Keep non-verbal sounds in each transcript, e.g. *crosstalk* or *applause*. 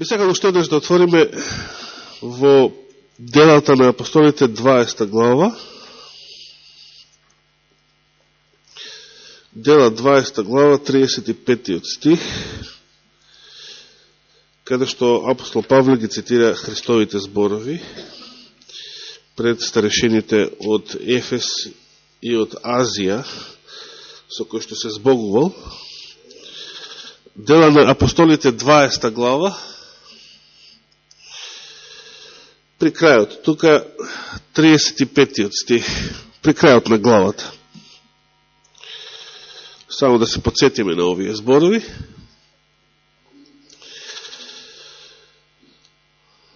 Би сакал уште еднаш да отвориме во делата на апостолите 20 глава. Дела 20 глава, 35 стих, каде што апостол Павле ги цитира Христовите зборови пред старешените од Ефес и од Азија, со кој што се збогувал. Дела на апостолите 20 глава, при крајот, тука 35 стих, при крајот на главата. Само да се подсетиме на овие зборови.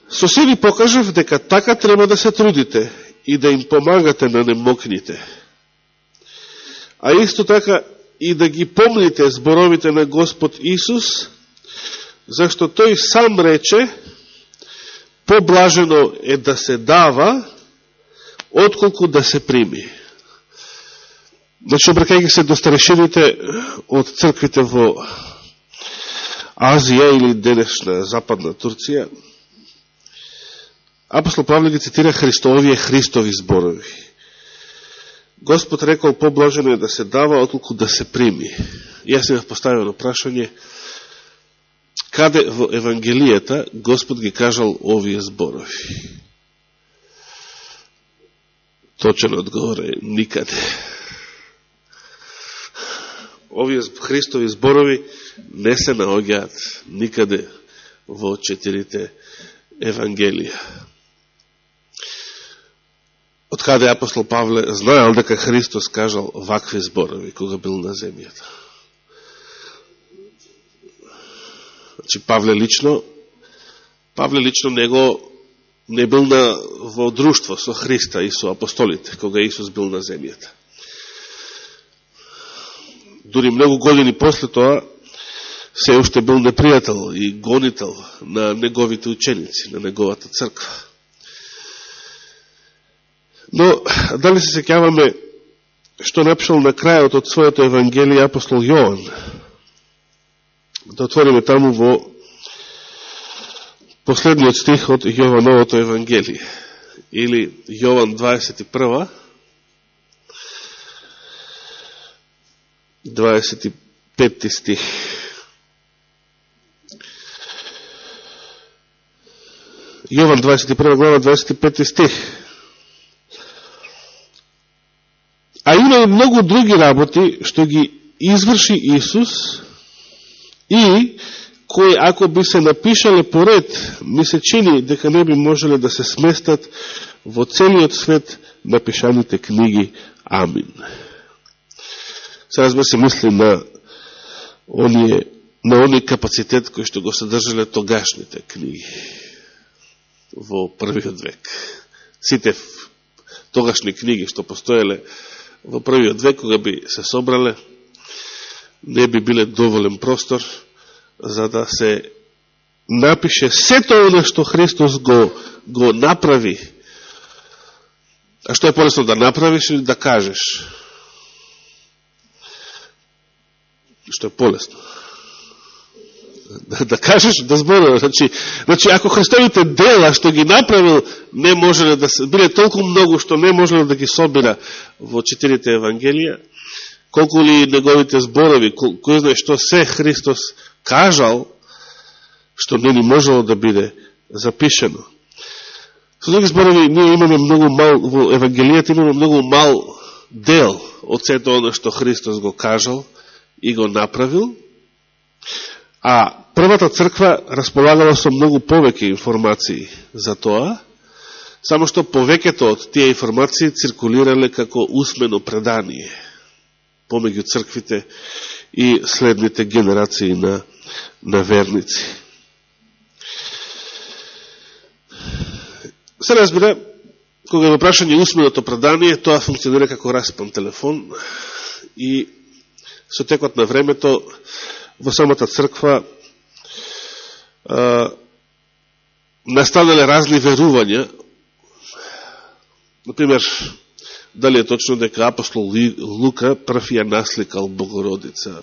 Со се ви покажав дека така треба да се трудите и да им помагате на немокните. А исто така и да ги помните зборовите на Господ Исус, зашто тој сам рече, поблажено е да се дава, отколку да се прими. Значи, обракајќи се до старешините од црквите во Азија или денешна западна Турција, апостол Павле ги цитира Христовие Христови зборови. Господ рекол поблажено е да се дава, отколку да се прими. Јас имав поставено прашање, каде во Евангелијата Господ ги кажал овие зборови? Точен одговор е никаде. Овие Христови зборови не се наоѓаат никаде во четирите Евангелија. Од каде апостол Павле знаел дека Христос кажал вакви зборови кога бил на земјата. Значи Павле лично Павле лично него не бил на, во друштво со Христа и со апостолите, кога Исус бил на земјата. Дури многу години после тоа, се уште бил непријател и гонител на неговите ученици, на неговата црква. Но, дали се секјаваме што напишал на крајот од своето Евангелие апостол Јован? Да отвориме таму во последниот стих од Јовановото Евангелие. Или Јован 21, 25 стих. Јован 21 глава 25 стих. А има и многу други работи што ги изврши Исус и кои ако би се напишале поред, ми се чини дека не би можеле да се сместат во целиот свет напишаните книги. Амин. Сега сме се мисли на оние, на оние капацитет кои што го содржале тогашните книги во првиот век. Сите тогашни книги што постоеле во првиот век, кога би се собрале, не би биле доволен простор за да се напише сето оно што Христос го, го направи. А што е полесно да направиш или да кажеш? Што е полесно? Да, да кажеш, да зборуваш. Значи, значи, ако Христовите дела што ги направил, не можеле да се, биле толку многу што не можеле да ги собира во четирите Евангелија, колку ли неговите зборови, кој знае што се Христос кажал, што не ни можело да биде запишено. Со други зборови, ние имаме многу мал, во Евангелијата имаме многу мал дел од сето оно што Христос го кажал и го направил, а првата црква располагала со многу повеќе информации за тоа, само што повеќето од тие информации циркулирале како усмено предание помеѓу црквите и следните генерации на, на верници. Се разбира, кога во прашање усменото предание, тоа функционира како распан телефон и со текот на времето во самата црква а, настанале разни верувања. Например, дали е точно дека апостол Лука прв ја насликал Богородица,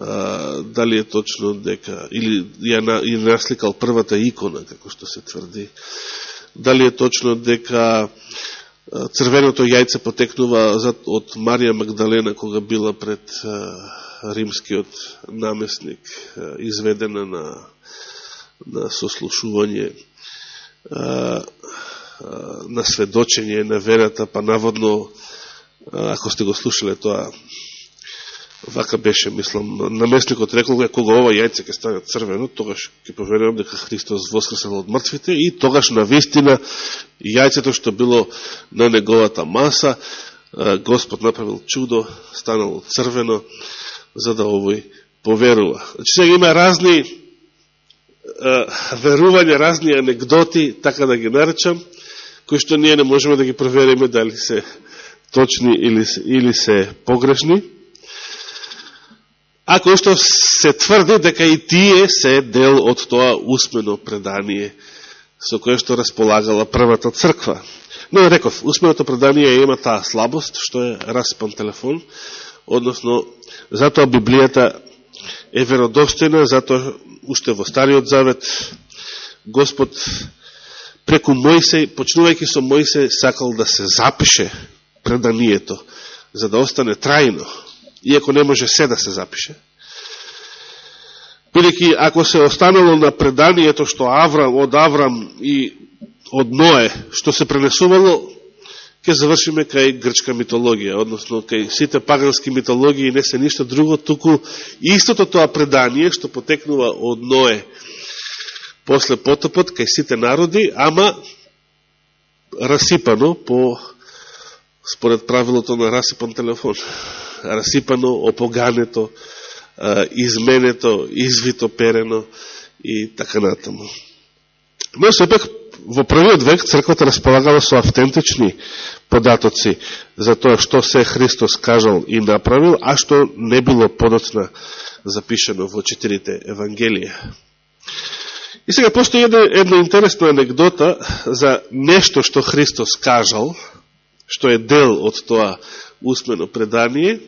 а, дали е точно дека, или ја насликал првата икона, како што се тврди, дали е точно дека црвеното јајце потекнува од Марија Магдалена, кога била пред римскиот намесник, изведена на, на сослушување, на сведочење на верата, па наводно, ако сте го слушале тоа, вака беше, мислам, наместникот рекол, кога ова јајце ќе стане црвено, тогаш ќе поверувам дека Христос воскресен од мртвите и тогаш на вистина јајцето што било на неговата маса, Господ направил чудо, станало црвено, за да овој поверува. Значи сега има разни верување, разни анекдоти, така да ги наречам, кои што ние не можеме да ги провериме дали се точни или, или се погрешни. Ако што се тврди дека и тие се дел од тоа усмено предание со кое што располагала првата црква. Но реков, усменото предание има таа слабост, што е распан телефон, односно, затоа Библијата е веродостојна, затоа уште во Стариот Завет Господ преку Мојсе, почнувајќи со Мојсе, сакал да се запише преданието, за да остане трајно, иако не може се да се запише. Бидеќи, ако се останало на преданието што Аврам, од Аврам и од Ное, што се пренесувало, ќе завршиме кај грчка митологија, односно кај сите пагански митологии не се ништо друго, туку истото тоа предание што потекнува од Ное, после потопот кај сите народи, ама расипано по според правилото на расипан телефон. Расипано, опогането, изменето, извито перено и така натаму. Но сепак во првиот век црквата располагала со автентични податоци за тоа што се Христос кажал и направил, а што не било подоцна запишено во четирите Евангелија. И сега постои една, една интересна анекдота за нешто што Христос кажал, што е дел од тоа усмено предание,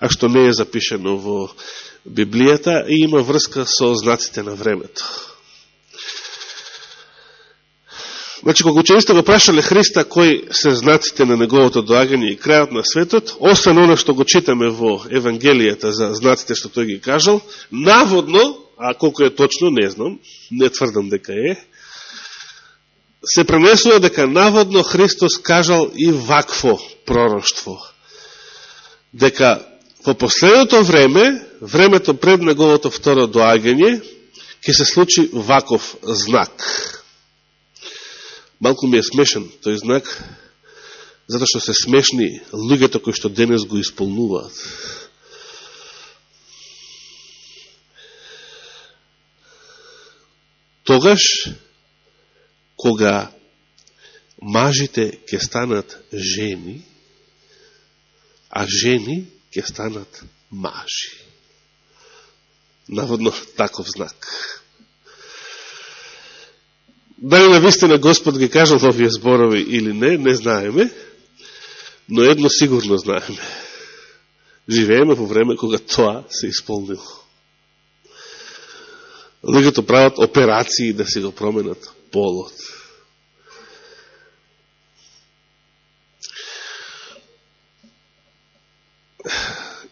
а што не е запишено во Библијата и има врска со знаците на времето. Значи, кога учениците го прашале Христа кои се знаците на неговото доагање и крајот на светот, освен оно што го читаме во Евангелијата за знаците што тој ги кажал, наводно а колко е точно, не знам, не тврдам дека е, се пренесува дека наводно Христос кажал и вакво пророштво. Дека во последното време, времето пред неговото второ доагање, ќе се случи ваков знак. Малку ми е смешен тој знак, затоа што се смешни луѓето кои што денес го исполнуваат. Тогаш, кога мажите ќе станат жени, а жени ќе станат мажи. Наводно таков знак. Дали на вистина Господ ги кажал овие зборови или не, не знаеме, но едно сигурно знаеме. Живееме во време кога тоа се исполнило луѓето прават операции да се го променат полот.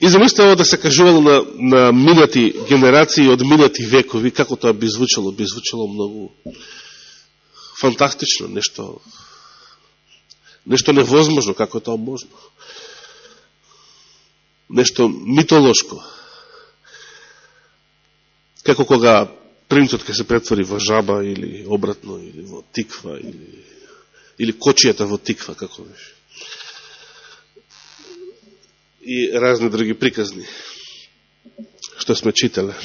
И замислено да се кажувало на, на минати генерации од минати векови, како тоа би звучало, би звучало многу фантастично, нешто нешто невозможно, како тоа можно. Нешто митолошко. Како кога принцот ќе се претвори во жаба или обратно, или во тиква, или, или кочијата во тиква, како беше. И разни други приказни, што сме читале.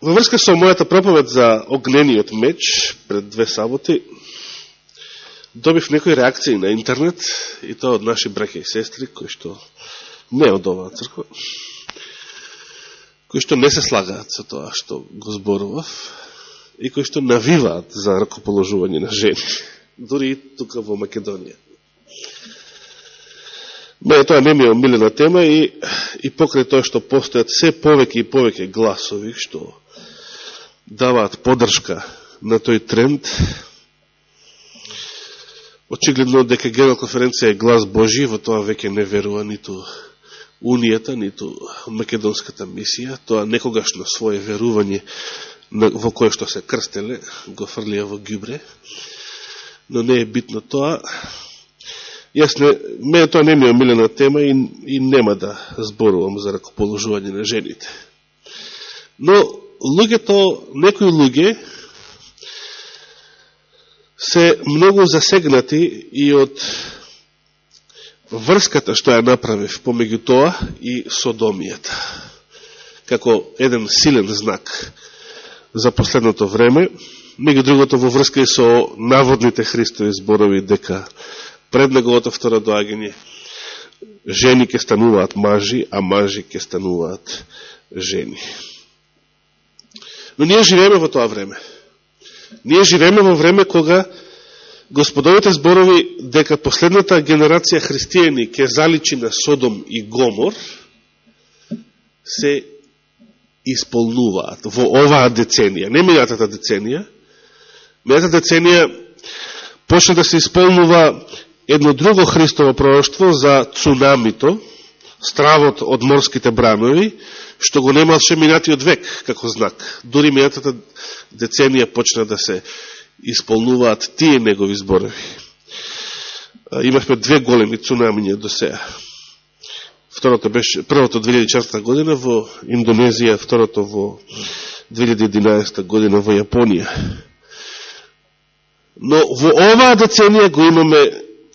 Во врска со мојата проповед за огнениот меч пред две саботи, добив некои реакции на интернет, и тоа од наши браке и сестри, кои што не од оваа црква, кои што не се слагаат со тоа што го зборував и кои што навиваат за ракоположување на жени, *laughs* дури и тука во Македонија. Мене тоа не ми е омилена тема и, и покрај тоа што постојат се повеќе и повеќе гласови што даваат подршка на тој тренд, очигледно дека Генерал конференција е глас Божи, во тоа веќе не верува ниту Унијата, ниту Македонската мисија, тоа некогаш на верување во кое што се крстеле, го фрлија во гюбре, но не е битно тоа. Јас не, мене тоа не ми е омилена тема и, и нема да зборувам за ракоположување на жените. Но луѓето, некои луѓе се многу засегнати и од врската што ја направив помеѓу тоа и содомијата. Како еден силен знак за последното време, меѓу другото во врска и со наводните Христови зборови дека пред неговото второ доагање жени ке стануваат мажи, а мажи ке стануваат жени. Но ние живееме во тоа време. Ние живееме во време кога господовите зборови дека последната генерација христијани ќе заличи на Содом и Гомор се исполнуваат во оваа деценија, не мејатата деценија. Мејатата деценија почна да се исполнува едно друго Христово пророќство за цунамито, стравот од морските бранови, што го немаше минатиот век како знак. Дори мејатата деценија почна да се исполнуваат тие негови зборови. Имавме две големи цунамиња до сега. Второто беше, првото 2004 година во Индонезија, второто во 2011 година во Јапонија. Но во оваа деценија го имаме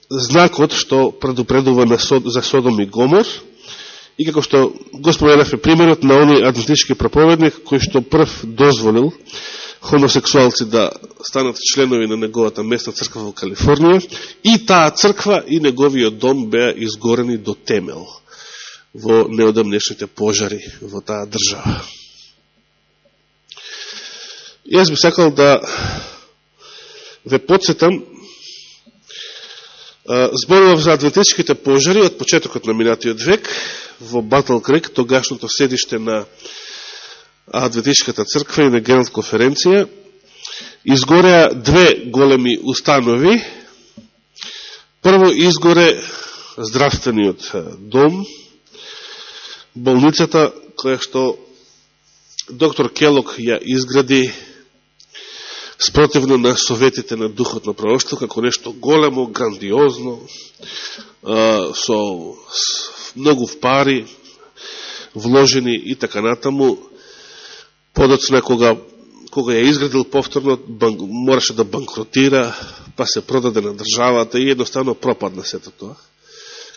знакот што предупредува на Сод, за Содом и Гомор и како што го споменавме примерот на оној адвентички проповедник кој што прв дозволил хомосексуалци да станат членови на неговата местна црква во Калифорнија и таа црква и неговиот дом беа изгорени до темел во неодамнешните пожари во таа држава. Јас би сакал да ве подсетам зборував за адвентичките пожари од почетокот на минатиот век во Батл Крик, тогашното седиште на Адвентичката црква и на Генерална конференција. Изгореа две големи установи. Прво изгоре здравствениот дом, болницата која што доктор Келок ја изгради спротивно на советите на духот на пророќство, како нешто големо, грандиозно, со многу пари вложени и така натаму. Подоцна, кога, кога ја изградил повторно, банк, мораше да банкротира, па се продаде на државата и едноставно пропадна сето тоа,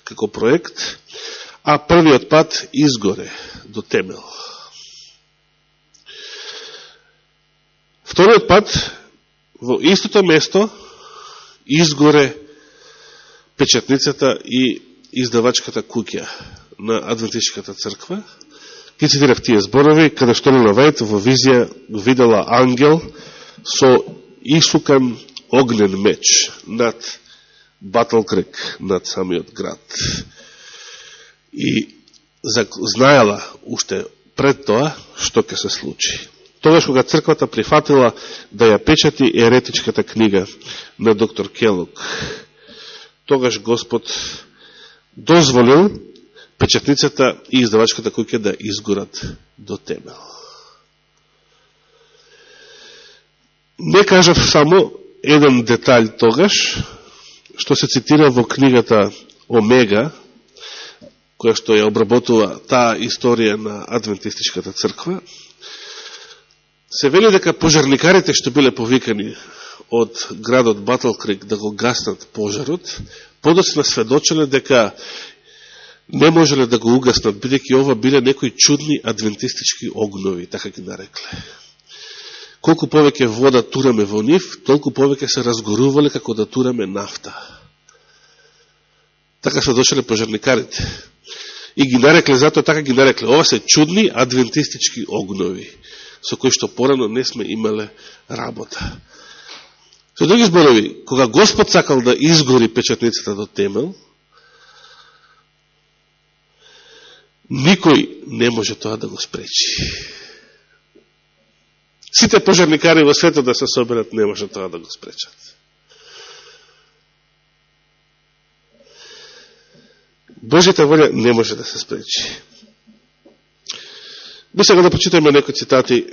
како проект а првиот пат изгоре до темел. Вториот пат во истото место изгоре печатницата и издавачката куќа на Адвентичката црква. Ки цитирав тие зборови, каде што на Вајт во визија видела ангел со исукан огнен меч над Батл Крик, над самиот град и знаела уште пред тоа што ќе се случи. Тогаш кога црквата прифатила да ја печати еретичката книга на доктор Келок, тогаш Господ дозволил печатницата и издавачката куќа да изгорат до темел. Не кажав само еден детаљ тогаш, што се цитира во книгата Омега, која што ја обработува таа историја на Адвентистичката црква, се вели дека пожарникарите што биле повикани од градот Батлкрик да го гаснат пожарот, подоцна сведочеле дека не можеле да го угаснат, бидеќи ова биле некои чудни адвентистички огнови, така ги нарекле. Колку повеќе вода тураме во нив, толку повеќе се разгорувале како да тураме нафта. Така сведочеле пожарникарите и ги нарекле, затоа така ги нарекле. Ова се чудни адвентистички огнови, со кои што порано не сме имале работа. Со други зборови, кога Господ сакал да изгори печатницата до темел, никој не може тоа да го спречи. Сите пожарникари во светот да се соберат, не може тоа да го спречат. Божите волја не може да се спречи. Би сега да почитаме некои цитати,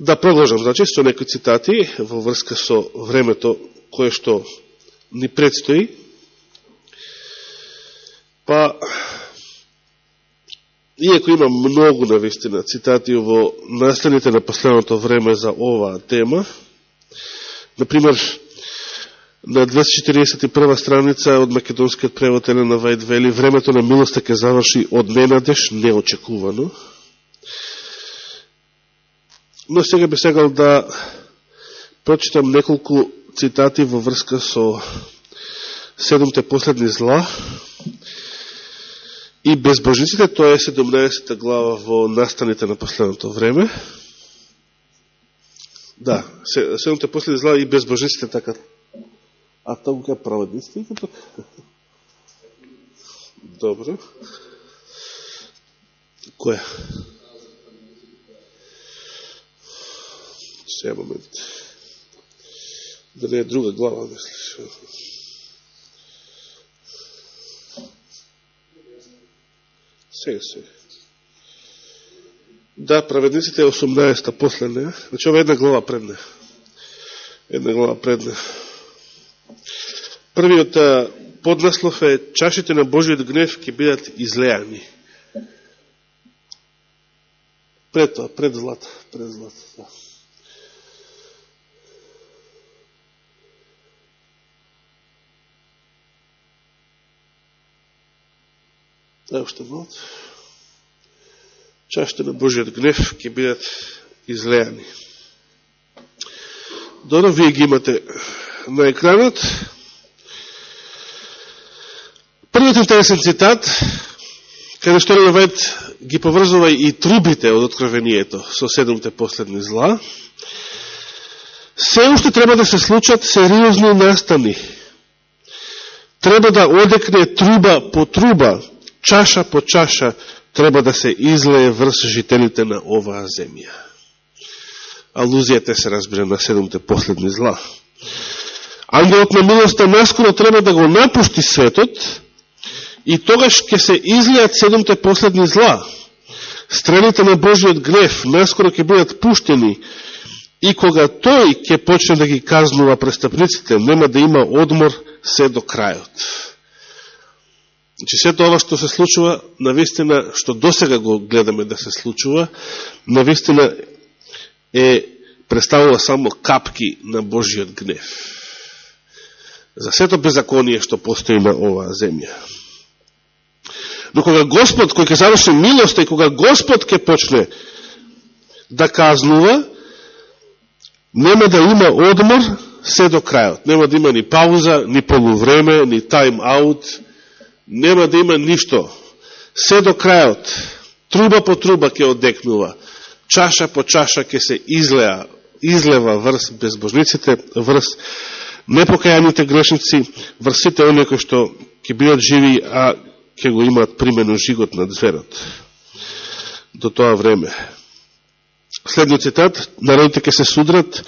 да продолжам, значи, со некои цитати во врска со времето кое што ни предстои. Па, иако има многу на вистина цитати во настаните на последното време за оваа тема, например, на 241 страница од македонскиот превод Елена Вајд вели времето на милоста ќе заврши од ненадеж, неочекувано. Но сега би сегал да прочитам неколку цитати во врска со седомте последни зла и безбожниците, тоа е 17 глава во настаните на последното време. Да, седмите последни глава и безбожниците така А таму кај праведниците като... Добро. Која? Сега момент. Да не е друга глава, мислиш. Се, се. Да, праведниците е 18-та после нея. Значи, ова една глава пред нея. Една глава пред нея. Првиот поднаслов е чашите на Божиот гнев ќе бидат излеани. Пред тоа, пред злата, пред злата, да. Уште мот. Чашите на Божиот гнев ќе бидат излеани. Добро, вие ги имате на екранот. Првиот интересен цитат, каде што Левет ги поврзува и трубите од откровението со седомте последни зла, се уште треба да се случат сериозни настани. Треба да одекне труба по труба, чаша по чаша, треба да се излее врз жителите на оваа земја. Алузијата се разбира на седомте последни зла. Ангелот на милоста наскоро треба да го напушти светот, и тогаш ќе се излеат седомте последни зла. Стрелите на Божиот греф наскоро ќе бидат пуштени и кога тој ќе почне да ги казнува престапниците, нема да има одмор се до крајот. Значи, сето ова што се случува, навистина, што досега го гледаме да се случува, навистина е представува само капки на Божиот гнев. За сето беззаконие што постои на оваа земја. Но кога Господ, кој ќе заврши милост и кога Господ ќе почне да казнува, нема да има одмор се до крајот. Нема да има ни пауза, ни полувреме, ни тайм-аут, нема да има ништо. Се до крајот, труба по труба ќе одекнува, чаша по чаша ќе се излеа, излева врз безбожниците, врз непокајаните грешници, врз сите оние кои што ќе бидат живи, а ќе го имаат примено жигот на зверот. До тоа време. Следниот цитат, народите ќе се судрат,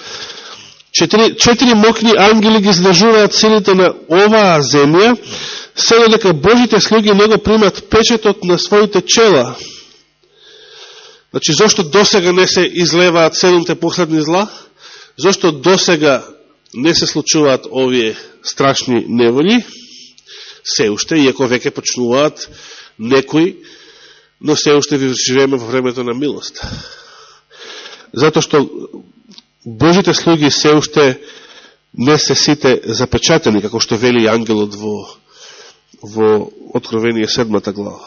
четири, четири мокни ангели ги здржуваат силите на оваа земја, се дека Божите слуги не го примат печетот на своите чела. Значи, зашто досега не се излеваат седомте последни зла? Зашто досега не се случуваат овие страшни неволи? се уште, иако веќе почнуваат некои, но се уште ви живееме во времето на милост. Зато што Божите слуги се уште не се сите запечатени, како што вели ангелот во, во Откровение 7 глава.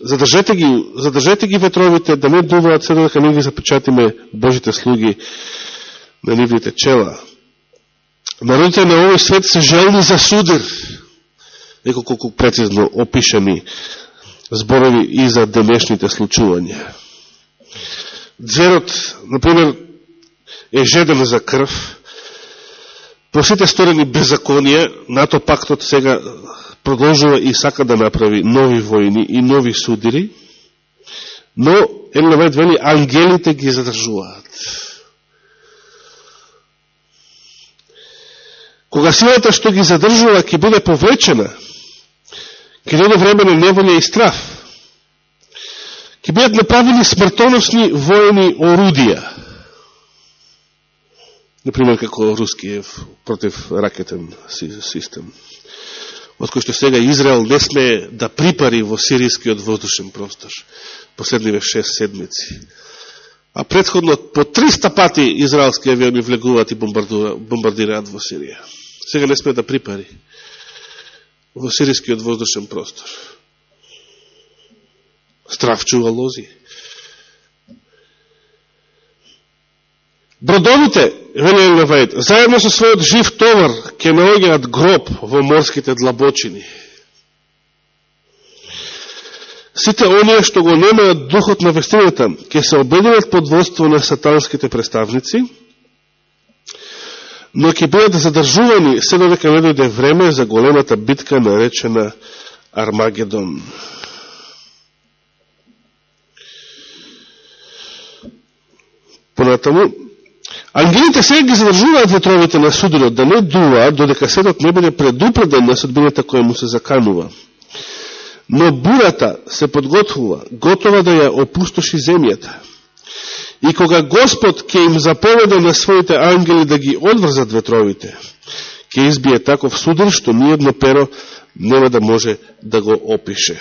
Задржете ги, задржете ги ветровите, да не дуваат се додека ние ги запечатиме Божите слуги на нивните чела. Народите на овој свет се желни за судир, неколку прецизно опишани зборови и за денешните случувања. Дзерот, например, е жеден за крв, по сите сторени беззаконија, НАТО пактот сега продолжува и сака да направи нови војни и нови судири, но Елена Вајд вели, ангелите ги задржуваат. Кога силата што ги задржува ќе биде повечена, ќе дојде време на неволја и страф, ќе бидат направени смртоносни војни орудија, например како рускиев против ракетен систем, од кој што сега Израел не смее да припари во сирискиот воздушен простор последниве 6 седмици. А предходно по 300 пати израелски авиони влегуваат и бомбардираат во Сирија. Сега не смее да припари во сирискиот воздушен простор. Страф чува лози. Бродовите, вели Елеваид, заедно со својот жив товар, ќе наоѓаат гроб во морските длабочини. Сите оние што го немаат духот на вестината, ќе се обединат под водство на сатанските представници, но ќе бидат задржувани се додека не дојде време за големата битка наречена Армагедон. Понатаму, Ангелите сега ги задржуваат ветровите на судирот да не дуваат додека седот не биде предупреден на судбината која му се заканува. Но бурата се подготвува, готова да ја опустоши земјата. И кога Господ ќе им заповеда на своите ангели да ги одврзат ветровите, ќе избие таков судир што ниједно перо нема да може да го опише.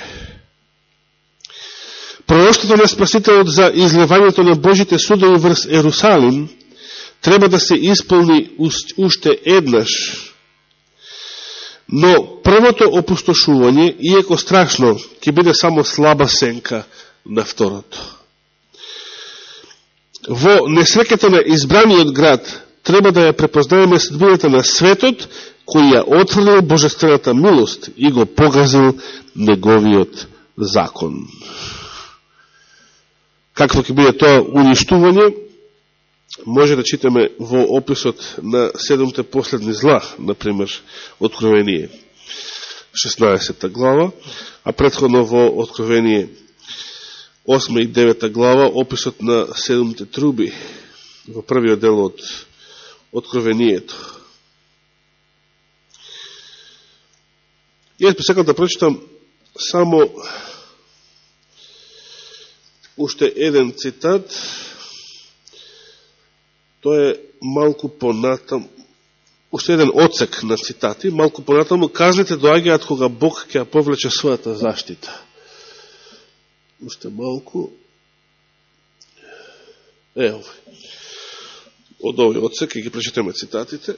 Пророштото на Спасителот за излевањето на Божите судови врз Ерусалим треба да се исполни уште еднаш. Но првото опустошување, иеко страшно, ќе биде само слаба сенка на второто. Во несреката на избраниот град треба да ја препознаеме судбината на светот, кој ја отврлил божествената милост и го погазил неговиот закон. Какво ќе биде тоа уништување? Може да читаме во описот на седомте последни зла, например, Откровение 16 глава, а предходно во Откровение 8 и 9 глава, описот на седомте труби, во првиот дел од Откровението. Јас би секал да прочитам само уште еден цитат, Тоа е малку понатам, уште еден оцек на цитати, малку понатаму, казните доаѓаат кога Бог ќе ја повлече својата заштита. Уште малку. Е, овој. Од овој оцек, ќе ги прочитаме цитатите.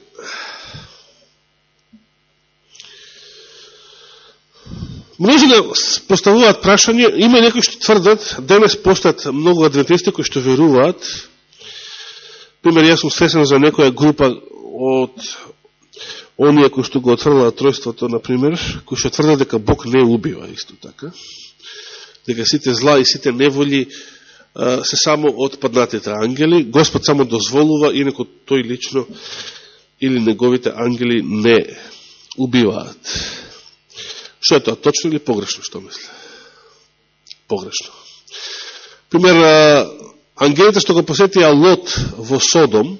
Може да поставуваат прашање, има некои што тврдат, денес постат многу адвентисти кои што веруваат, Пример, јас сум свесен за некоја група од оние кои што го отврла тројството, например, кои што тврдат дека Бог не убива, исто така. Дека сите зла и сите неволи се само од паднатите ангели. Господ само дозволува, инако тој лично или неговите ангели не убиваат. Што е тоа, точно или погрешно, што мисля? Погрешно. Пример, ангелите што го посетија Лот во Содом,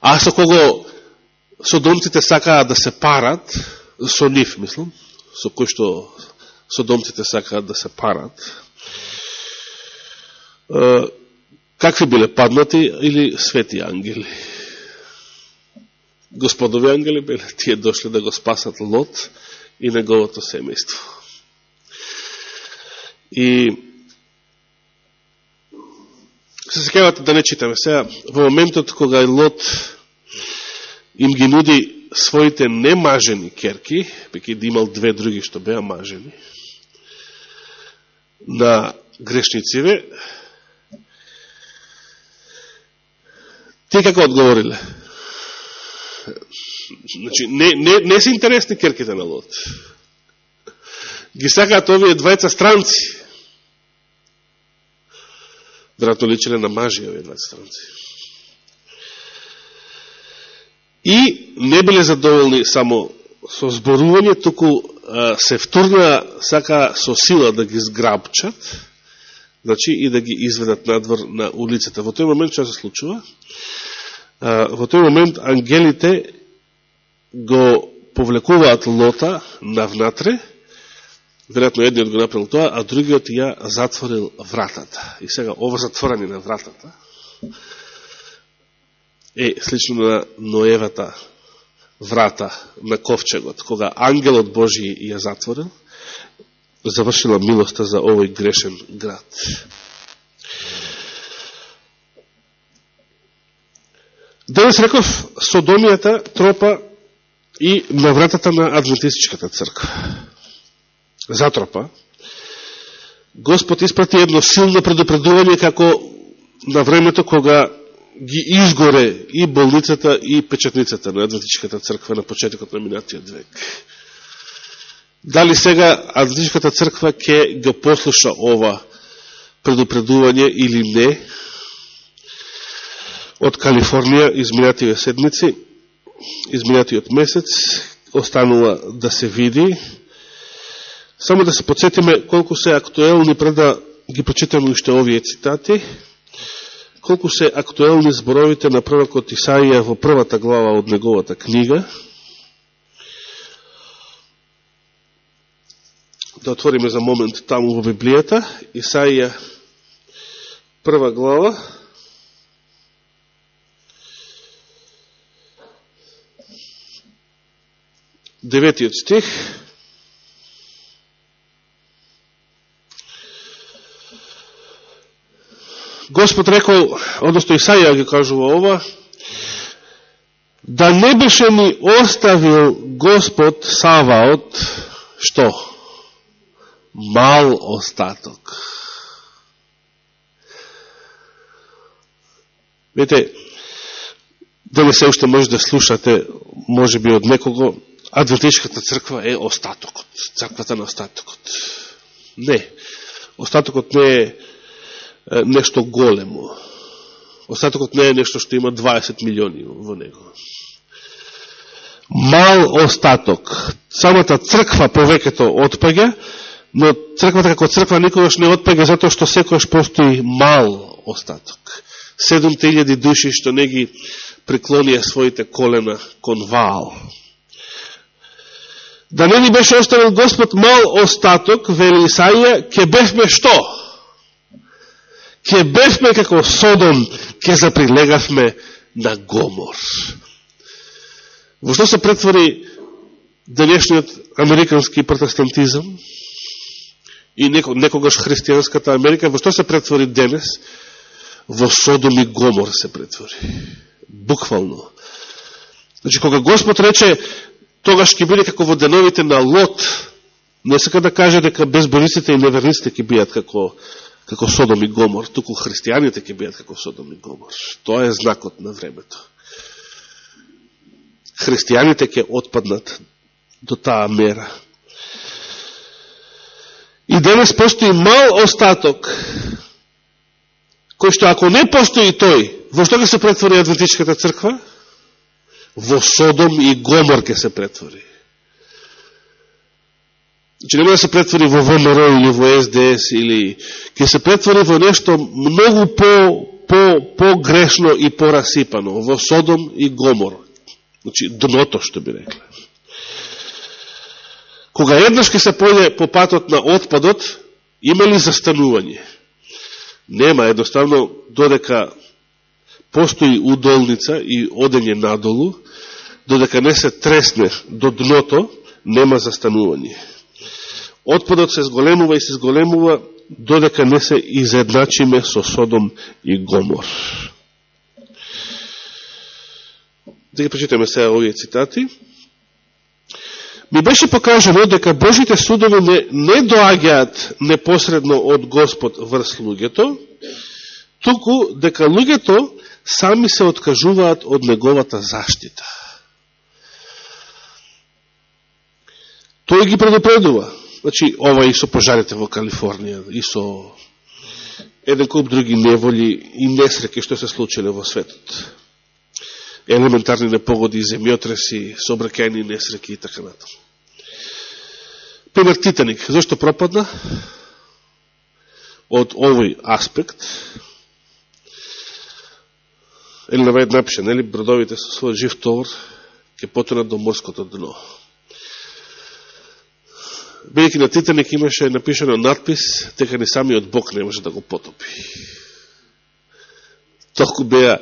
а со кого содомците сакаат да се парат, со нив, мислам, со кој што содомците сакаат да се парат, какви биле паднати или свети ангели? Господови ангели биле, тие дошли да го спасат Лот и неговото семејство. И се секавате да не читаме сега, во моментот кога Лот им ги нуди своите немажени керки, пеки да имал две други што беа мажени, на грешнициве, ти како одговориле? Значи, не, не, не се интересни керките на Лот. Ги сакаат овие двајца странци. Веројатно личеле на мажи овие двајца странци. И не биле задоволни само со зборување, туку се втурна сака со сила да ги зграбчат, значи и да ги изведат надвор на улицата. Во тој момент што се случува? Во тој момент ангелите го повлекуваат лота навнатре, веројатно едниот го направил тоа, а другиот ја затворил вратата. И сега ова затворање на вратата е слично на Ноевата врата на ковчегот, кога ангелот Божи ја затворил, завршила милоста за овој грешен град. Денес реков, Содомијата тропа и на вратата на Адвентистичката црква. Затропа. Господ испрати едно силно предупредување како на времето кога ги изгоре и болницата и печатницата на Адвентичката црква на почетокот на минатиот век. Дали сега Адвентичката црква ќе го послуша ова предупредување или не од Калифорнија изминативе седмици, изминатиот месец, останува да се види. Само да се подсетиме колку се актуелни пред да ги прочитаме уште овие цитати колку се актуелни зборовите на пророкот Исаија во првата глава од неговата книга. Да отвориме за момент таму во Библијата. Исаија прва глава. Деветиот стих. Господ рекол, односто Исаија ги кажува ова, да не беше ми оставил Господ Саваот, што? Мал остаток. Вете, дали се уште може да слушате, може би од некого, адвертичката црква е остатокот, црквата на остатокот. Не, остатокот не е нешто големо. Остатокот не е нешто што има 20 милиони во него. Мал остаток. Самата црква повеќето отпаѓа, но црквата како црква никогаш не отпаѓа затоа што секојаш постои мал остаток. 7000 души што не ги преклонија своите колена кон Ваал. Да не ни беше оставил Господ мал остаток, вели Исаија, ке бевме што? Ќе бевме како Содом, ќе заприлегавме на Гомор. Во што се претвори денешниот американски протестантизам и некогаш христијанската Америка, во што се претвори денес? Во Содом и Гомор се претвори. Буквално. Значи, кога Господ рече, тогаш ќе биде како во деновите на Лот, не сака да каже дека безбориците и неверниците ќе бијат како како Содом и Гомор, туку христијаните ќе бидат како Содом и Гомор. Тоа е знакот на времето. Христијаните ќе отпаднат до таа мера. И денес постои мал остаток, кој што ако не постои тој, во што ќе се претвори Адвентичката црква? Во Содом и Гомор ќе се претвори. Значи нема да се претвори во ВМРО или во СДС или ќе се претвори во нешто многу по, по, по грешно и порасипано, во Содом и Гомор. Значи дното што би рекле. Кога еднаш ќе се појде по патот на отпадот, има ли застанување? Нема, едноставно, додека постои удолница и одење надолу, додека не се тресне до дното, нема застанување. Отпадот се зголемува и се зголемува додека не се изедначиме со Содом и Гомор. Да ги прочитаме сега овие цитати. Ми беше покажено дека Божите судови не, не доаѓаат непосредно од Господ врз луѓето, туку дека луѓето сами се откажуваат од неговата заштита. Тој ги предупредува Значи, ова и со пожарите во Калифорнија, и со еден куп други неволи и несреки што се случиле во светот. Елементарни непогоди, земјотреси, собракени несреки и така натаму. Пример Титаник. зашто пропадна? Од овој аспект. Или навед напише, нели, бродовите со свој жив товар ќе потонат до морското дно. Бидеќи на Титаник имаше напишено надпис, дека ни самиот Бог не може да го потопи. Толку беа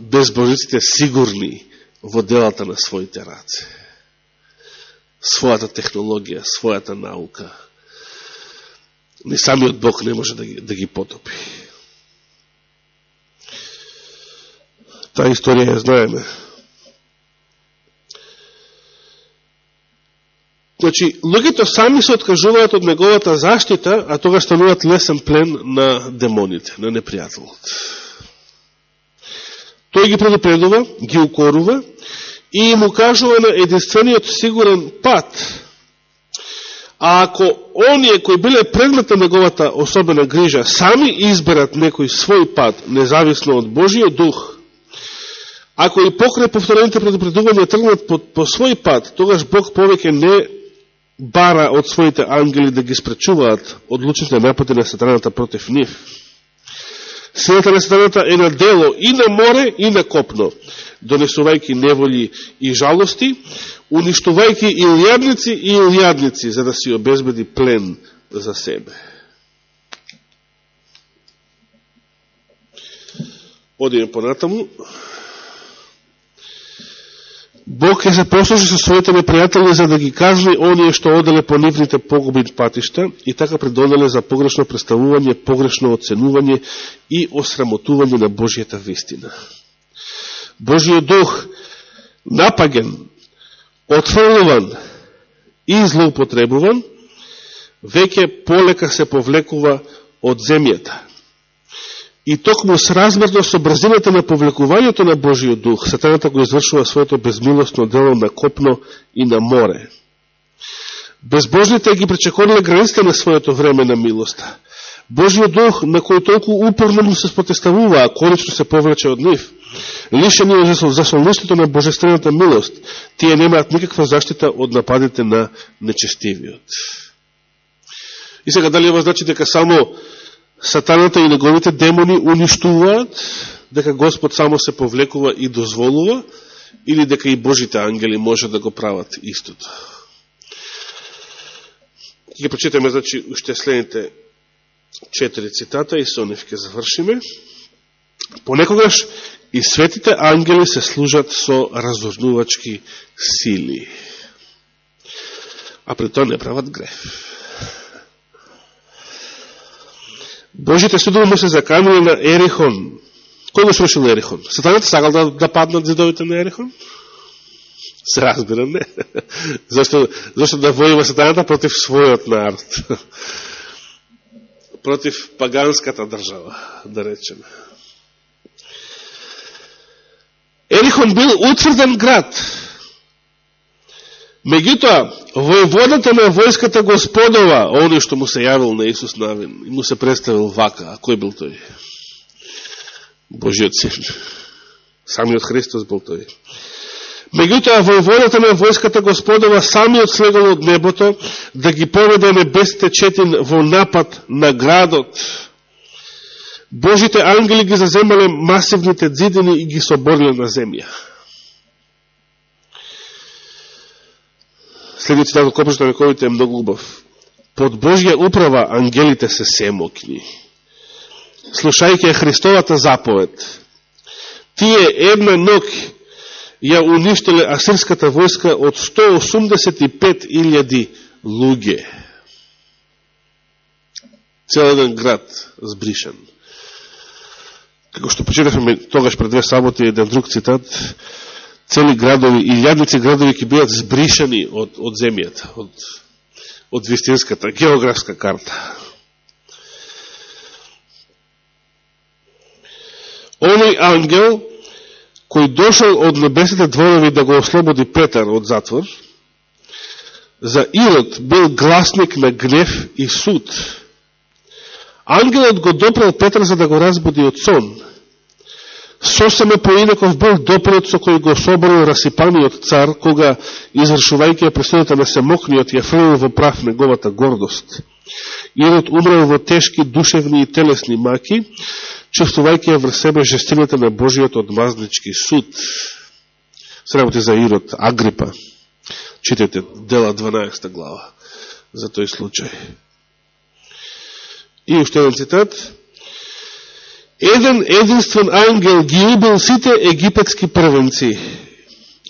безбожниците сигурни во делата на своите раце. Својата технологија, својата наука. Ни самиот Бог не може да ги, да ги потопи. Таа историја ја знаеме. Значи, луѓето сами се откажуваат од неговата заштита, а тога стануваат лесен плен на демоните, на непријателот. Тој ги предупредува, ги укорува и му кажува на единствениот сигурен пат. А ако оние кои биле предмет на неговата особена грижа сами изберат некој свој пат, независно од Божиот дух, ако и покрај повторените предупредувања тргнат по, по свој пат, тогаш Бог повеќе не бара од своите ангели да ги спречуваат одлучните напади на сатаната против нив. Силата на сатаната е на дело и на море и на копно, донесувајќи неволи и жалости, уништувајќи илјадници и илјадници, за да си обезбеди плен за себе. Одиме понатаму. Бог ќе се послужи со своите непријатели за да ги казни оние што оделе по нивните погубни патишта и така предоделе за погрешно представување, погрешно оценување и осрамотување на Божијата вистина. Божиот дух напаген, отфрлуван и злоупотребуван, веќе полека се повлекува од земјата И токму сразмерно со брзината на повлекувањето на Божиот дух, сатаната го извршува своето безмилостно дело на копно и на море. Безбожните ги пречекориле границите на своето време на милоста. Божиот дух, на кој толку упорно му се спотеставува, а корично се повлече од нив, лишени од заслонистото на божествената милост, тие немаат никаква заштита од нападите на нечестивиот. И сега, дали ова значи дека само сатаната и неговите демони уништуваат, дека Господ само се повлекува и дозволува, или дека и Божите ангели може да го прават истото. Ке прочитаме, значи, уште следните четири цитата и со нив ке завршиме. Понекогаш и светите ангели се служат со разорнувачки сили. А при тоа не прават греф. Божите судови му се закануе на Ерихон. Кој го срушил Ерихон? Сатаната сакал да, да паднат зидовите на Ерихон? Се разбира, не. *laughs* Зашто, зашто да војува сатаната против својот народ. *laughs* против паганската држава, да речеме. Ерихон бил утврден град. Меѓутоа, војводата на војската господова, оној што му се јавил на Исус Навин, и му се представил вака, а кој бил тој? Божиот син. Самиот Христос бил тој. Меѓутоа, војводата на војската господова самиот слегал од небото да ги поведе небесите четин во напад на градот. Божите ангели ги заземале масивните дзидини и ги собориле на земја. Следниот цитат од Копршта вековите е многу убав. Под Божја управа ангелите се семокни. Слушајќи Христовата заповед, тие една ног ја уништиле асирската војска од 185.000 луѓе. Цел еден град збришен. Како што почитавме тогаш пред две саботи еден друг цитат, цели градови, и илјадници градови ќе бидат збришани од, од земјата, од, од вистинската географска карта. Оној ангел, кој дошол од небесите дворови да го ослободи Петар од затвор, за Ирод бил гласник на гнев и суд. Ангелот го допрал Петар за да го разбуди од сон. Сосеме поинаков бил допринот со кој го собрал расипаниот цар, кога, извршувајќи ја пресудата на семокниот, ја фрлил во прав неговата гордост. Ирод умрел во тешки душевни и телесни маки, чувствувајќи ја врз себе жестината на Божиот одмазнички суд. Сработи за Ирод Агрипа. Читете дела 12 глава за тој случај. И уште еден цитат. Еден единствен ангел ги убил сите египетски првенци,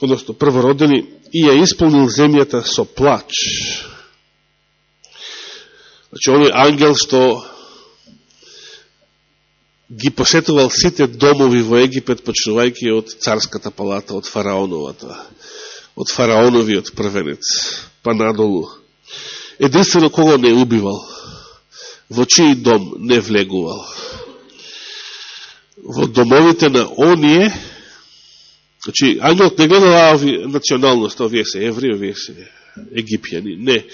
односно првородени, и ја исполнил земјата со плач. Значи, оној ангел што ги посетувал сите домови во Египет, почнувајќи од царската палата, од фараоновата, од фараоновиот првенец, па надолу. Единствено кого не убивал, во чиј дом не влегувал во домовите на оние, значи, ангелот не гледа ови националност, овие се евреи, овие се египјани, не.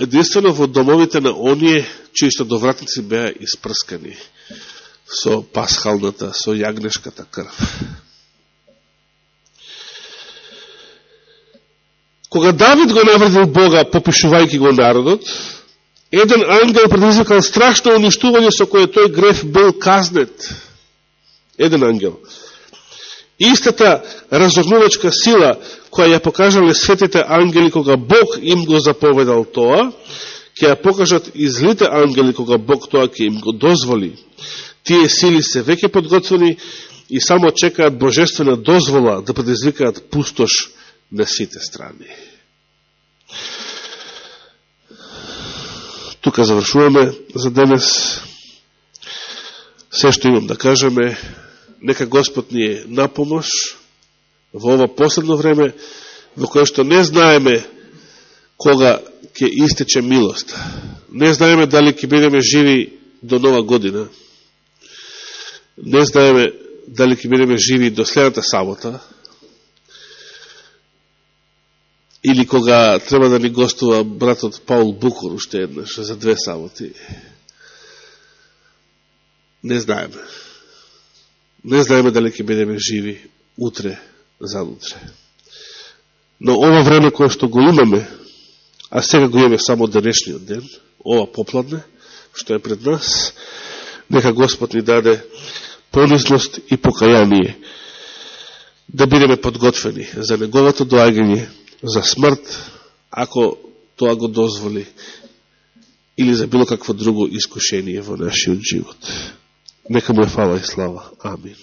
Единствено во домовите на оние, чии довратници беа испрскани со пасхалната, со јагнешката крв. Кога Давид го навредил Бога, попишувајќи го народот, еден ангел предизвикал страшно уништување со кое тој греф бил казнет. Еден ангел. Истата разогнувачка сила која ја покажале светите ангели кога Бог им го заповедал тоа, ќе ја покажат и злите ангели кога Бог тоа ќе им го дозволи. Тие сили се веќе подготвени и само чекаат божествена дозвола да предизвикаат пустош на сите страни. Тука завршуваме за денес. Се што имам да кажеме, нека Господ ни е на помош во ова последно време, во кое што не знаеме кога ќе истече милост. Не знаеме дали ќе бидеме живи до нова година. Не знаеме дали ќе бидеме живи до следната сабота, или кога треба да ни гостува братот Паул Букор уште еднаш за две саботи. Не знаеме. Не знаеме дали ќе бидеме живи утре, задутре. Но ова време кое што го имаме, а сега го имаме само денешниот ден, ова попладне, што е пред нас, нека Господ ни даде понизност и покаяние, да бидеме подготвени за неговото доагање, за смрт, ако тоа го дозволи, или за било какво друго искушение во нашиот живот. Нека му е фала и слава. Амин.